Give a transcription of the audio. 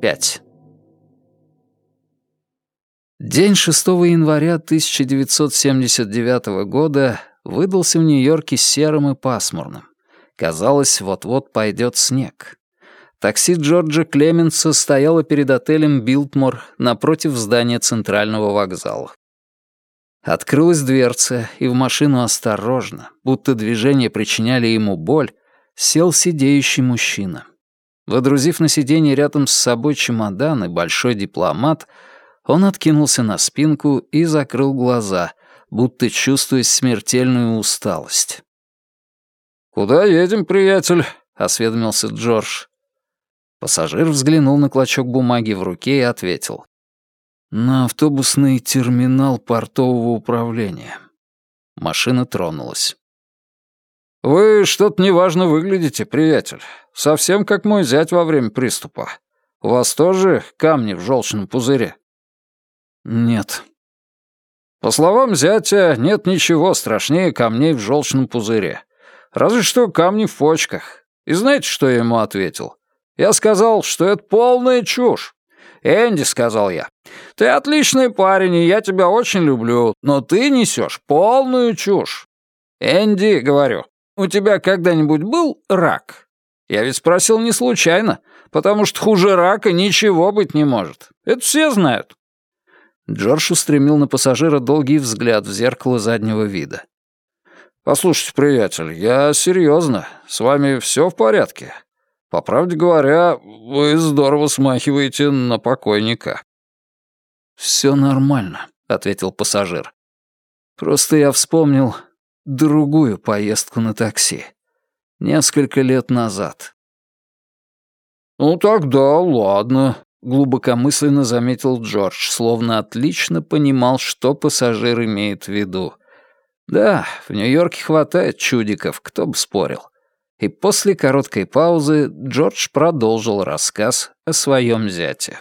5. День 6 января 1979 года выдался в Нью-Йорке серым и пасмурным. Казалось, вот-вот пойдет снег. Такси Джорджа Клеменса стояло перед отелем «Билтмор» напротив здания центрального вокзала. Открылась дверца, и в машину осторожно, будто движения причиняли ему боль, сел сидеющий мужчина. Водрузив на сиденье рядом с собой чемодан и большой дипломат, он откинулся на спинку и закрыл глаза, будто чувствуя смертельную усталость. «Куда едем, приятель?» — осведомился Джордж. Пассажир взглянул на клочок бумаги в руке и ответил. «На автобусный терминал портового управления». Машина тронулась. «Вы что-то неважно выглядите, приятель. Совсем как мой зять во время приступа. У вас тоже камни в желчном пузыре?» «Нет». «По словам зятя, нет ничего страшнее камней в желчном пузыре. Разве что камни в почках. И знаете, что я ему ответил? Я сказал, что это полная чушь. «Энди», — сказал я, — «ты отличный парень, и я тебя очень люблю, но ты несешь полную чушь». «Энди», — говорю, — «у тебя когда-нибудь был рак?» Я ведь спросил не случайно, потому что хуже рака ничего быть не может. Это все знают». Джордж устремил на пассажира долгий взгляд в зеркало заднего вида. «Послушайте, приятель, я серьезно. С вами все в порядке? По правде говоря, вы здорово смахиваете на покойника». «Все нормально», — ответил пассажир. «Просто я вспомнил другую поездку на такси. Несколько лет назад». «Ну тогда ладно», — глубокомысленно заметил Джордж, словно отлично понимал, что пассажир имеет в виду. «Да, в Нью-Йорке хватает чудиков, кто бы спорил и после короткой паузы Джордж продолжил рассказ о своем зяте.